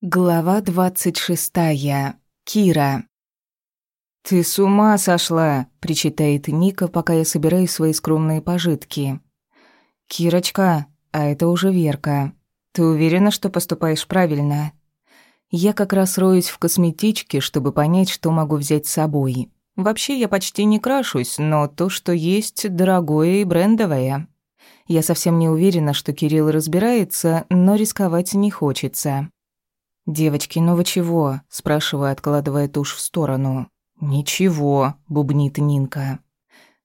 Глава двадцать шестая. Кира. «Ты с ума сошла!» – причитает Ника, пока я собираю свои скромные пожитки. «Кирочка, а это уже Верка. Ты уверена, что поступаешь правильно?» Я как раз роюсь в косметичке, чтобы понять, что могу взять с собой. Вообще, я почти не крашусь, но то, что есть, дорогое и брендовое. Я совсем не уверена, что Кирилл разбирается, но рисковать не хочется. «Девочки, ну вы чего?» – спрашивает, откладывая тушь в сторону. «Ничего», – бубнит Нинка.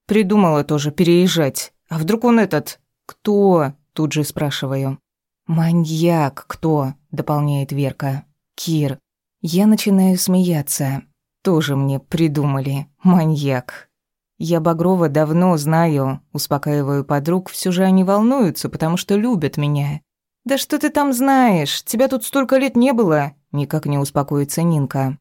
«Придумала тоже переезжать. А вдруг он этот...» «Кто?» – тут же спрашиваю. «Маньяк кто?» – дополняет Верка. «Кир». Я начинаю смеяться. Тоже мне придумали. Маньяк. Я Багрова давно знаю, успокаиваю подруг, все же они волнуются, потому что любят меня. «Да что ты там знаешь? Тебя тут столько лет не было!» Никак не успокоится Нинка.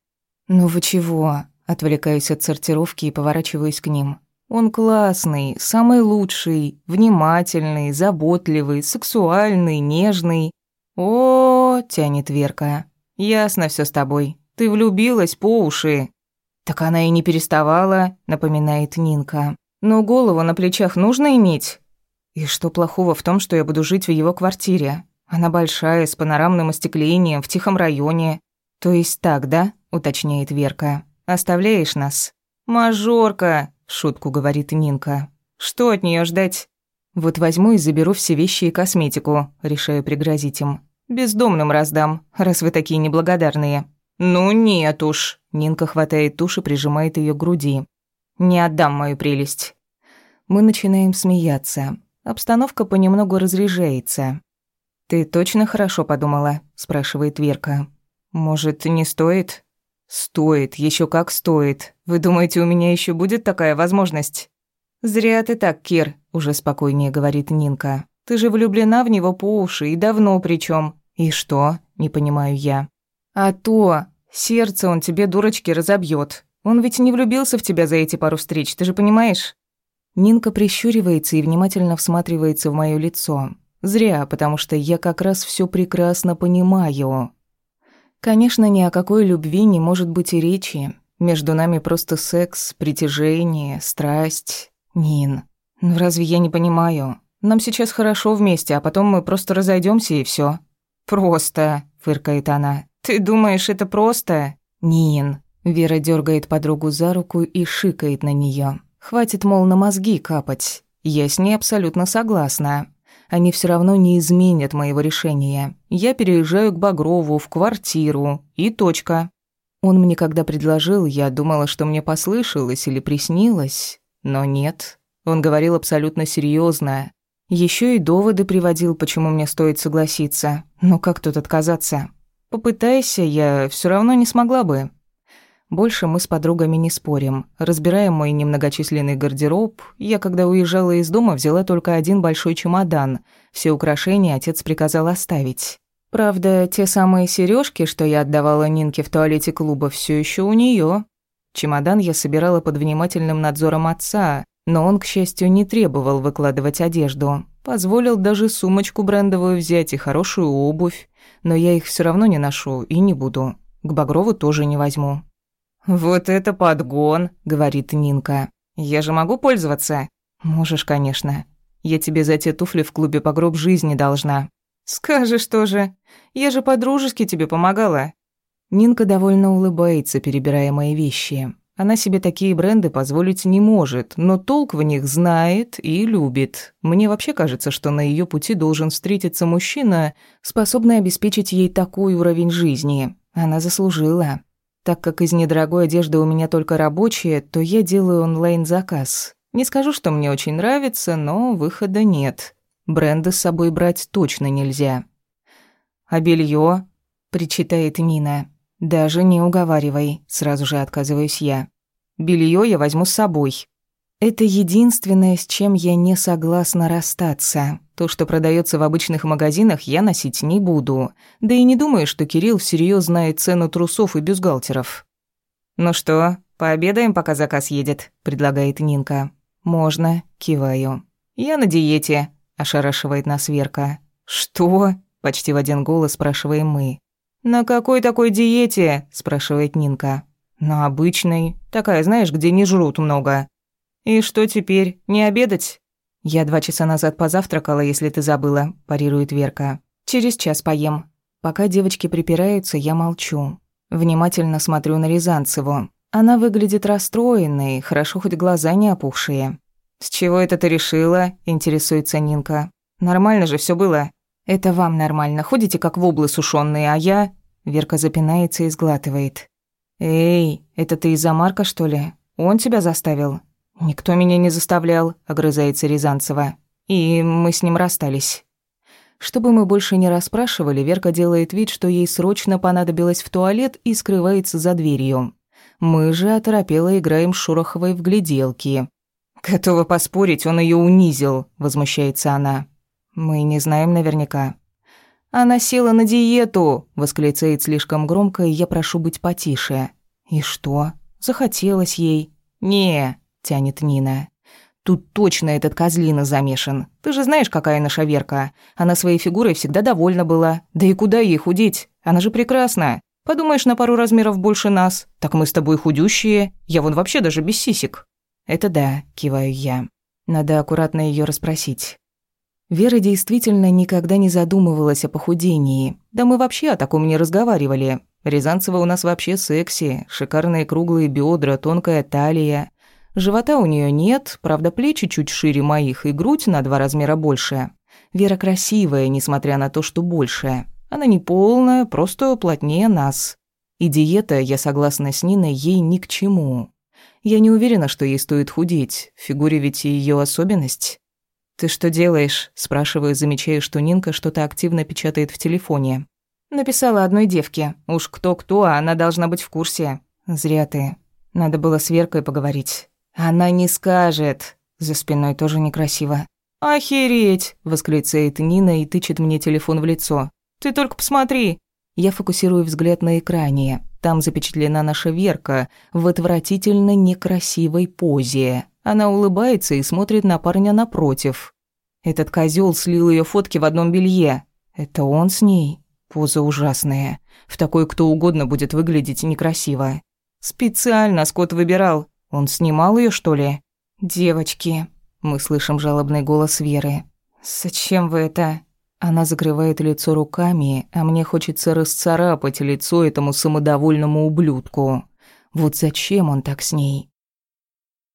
«Ну вы чего?» Отвлекаюсь от сортировки и поворачиваюсь к ним. «Он классный, самый лучший, внимательный, заботливый, сексуальный, нежный». «О, — тянет Верка, — ясно все с тобой. Ты влюбилась по уши». «Так она и не переставала», — напоминает Нинка. «Но голову на плечах нужно иметь?» «И что плохого в том, что я буду жить в его квартире? Она большая, с панорамным остеклением, в тихом районе. То есть так, да? уточняет Верка. Оставляешь нас? Мажорка, шутку говорит Нинка. Что от нее ждать? Вот возьму и заберу все вещи и косметику, решаю пригрозить им. Бездомным раздам, раз вы такие неблагодарные. Ну нет уж. Нинка хватает тушь и прижимает ее к груди. Не отдам мою прелесть. Мы начинаем смеяться. Обстановка понемногу разряжается. «Ты точно хорошо подумала?» – спрашивает Верка. «Может, не стоит?» «Стоит, еще как стоит. Вы думаете, у меня еще будет такая возможность?» «Зря ты так, Кир», – уже спокойнее говорит Нинка. «Ты же влюблена в него по уши, и давно причем. «И что?» – не понимаю я. «А то! Сердце он тебе, дурочки, разобьет. Он ведь не влюбился в тебя за эти пару встреч, ты же понимаешь?» Нинка прищуривается и внимательно всматривается в мое лицо. Зря, потому что я как раз все прекрасно понимаю. Конечно, ни о какой любви не может быть и речи. Между нами просто секс, притяжение, страсть. Нин, ну разве я не понимаю? Нам сейчас хорошо вместе, а потом мы просто разойдемся и все. Просто, фыркает она. Ты думаешь, это просто? Нин. Вера дергает подругу за руку и шикает на нее. Хватит, мол, на мозги капать. Я с ней абсолютно согласна они все равно не изменят моего решения. Я переезжаю к Багрову, в квартиру, и точка». Он мне когда предложил, я думала, что мне послышалось или приснилось, но нет. Он говорил абсолютно серьезно. Еще и доводы приводил, почему мне стоит согласиться. Но как тут отказаться? Попытайся, я все равно не смогла бы. Больше мы с подругами не спорим. Разбираем мой немногочисленный гардероб. Я, когда уезжала из дома, взяла только один большой чемодан. Все украшения отец приказал оставить. Правда, те самые сережки, что я отдавала Нинке в туалете клуба, все еще у нее. Чемодан я собирала под внимательным надзором отца, но он, к счастью, не требовал выкладывать одежду. Позволил даже сумочку брендовую взять и хорошую обувь. Но я их все равно не ношу и не буду. К Багрову тоже не возьму. «Вот это подгон», — говорит Нинка. «Я же могу пользоваться?» «Можешь, конечно. Я тебе за те туфли в клубе по гроб жизни должна». «Скажешь тоже. Я же по-дружески тебе помогала». Нинка довольно улыбается, перебирая мои вещи. Она себе такие бренды позволить не может, но толк в них знает и любит. Мне вообще кажется, что на ее пути должен встретиться мужчина, способный обеспечить ей такой уровень жизни. Она заслужила. Так как из недорогой одежды у меня только рабочие, то я делаю онлайн-заказ. Не скажу, что мне очень нравится, но выхода нет. Бренды с собой брать точно нельзя. «А белье? причитает Мина. «Даже не уговаривай», — сразу же отказываюсь я. «Белье я возьму с собой. Это единственное, с чем я не согласна расстаться. То, что продается в обычных магазинах, я носить не буду. Да и не думаю, что Кирилл всерьез знает цену трусов и бюстгальтеров. «Ну что, пообедаем, пока заказ едет», — предлагает Нинка. «Можно», — киваю. «Я на диете», — ошарашивает нас Верка. «Что?» — почти в один голос спрашиваем мы. «На какой такой диете?» – спрашивает Нинка. «На обычной. Такая, знаешь, где не жрут много. «И что теперь, не обедать?» «Я два часа назад позавтракала, если ты забыла», – парирует Верка. «Через час поем». Пока девочки припираются, я молчу. Внимательно смотрю на Рязанцеву. Она выглядит расстроенной, хорошо хоть глаза не опухшие. «С чего это ты решила?» – интересуется Нинка. «Нормально же все было». «Это вам нормально, ходите как воблы сушёные, а я...» Верка запинается и сглатывает. «Эй, это ты из-за Марка, что ли? Он тебя заставил?» «Никто меня не заставлял», — огрызается Рязанцева. «И мы с ним расстались». Чтобы мы больше не расспрашивали, Верка делает вид, что ей срочно понадобилось в туалет и скрывается за дверью. Мы же оторопело играем Шуроховой в гляделки. «Готова поспорить, он ее унизил», — возмущается она. «Мы не знаем наверняка». «Она села на диету!» — восклицает слишком громко, и я прошу быть потише. «И что? Захотелось ей?» «Не, тянет Нина. Тут точно этот козлина замешан. Ты же знаешь, какая она шаверка. Она своей фигурой всегда довольна была. Да и куда ей худеть? Она же прекрасна. Подумаешь, на пару размеров больше нас. Так мы с тобой худющие. Я вон вообще даже без сисек». «Это да», – киваю я. «Надо аккуратно ее расспросить». Вера действительно никогда не задумывалась о похудении. Да мы вообще о таком не разговаривали. Рязанцева у нас вообще секси, шикарные круглые бедра, тонкая талия. Живота у нее нет, правда плечи чуть шире моих и грудь на два размера больше. Вера красивая, несмотря на то, что большая. Она не полная, просто плотнее нас. И диета, я согласна с Ниной, ей ни к чему. Я не уверена, что ей стоит худеть. В фигуре ведь и её особенность. «Ты что делаешь?» – спрашиваю, замечая, что Нинка что-то активно печатает в телефоне. Написала одной девке. Уж кто-кто, а она должна быть в курсе. Зря ты. Надо было с Веркой поговорить. Она не скажет. За спиной тоже некрасиво. «Охереть!» – восклицает Нина и тычет мне телефон в лицо. «Ты только посмотри!» Я фокусирую взгляд на экране. Там запечатлена наша Верка в отвратительно некрасивой позе. Она улыбается и смотрит на парня напротив. Этот козёл слил её фотки в одном белье. Это он с ней? Поза ужасная. В такой кто угодно будет выглядеть некрасиво. Специально Скотт выбирал. Он снимал ее, что ли? Девочки, мы слышим жалобный голос Веры. Зачем вы это? Она закрывает лицо руками, а мне хочется расцарапать лицо этому самодовольному ублюдку. Вот зачем он так с ней?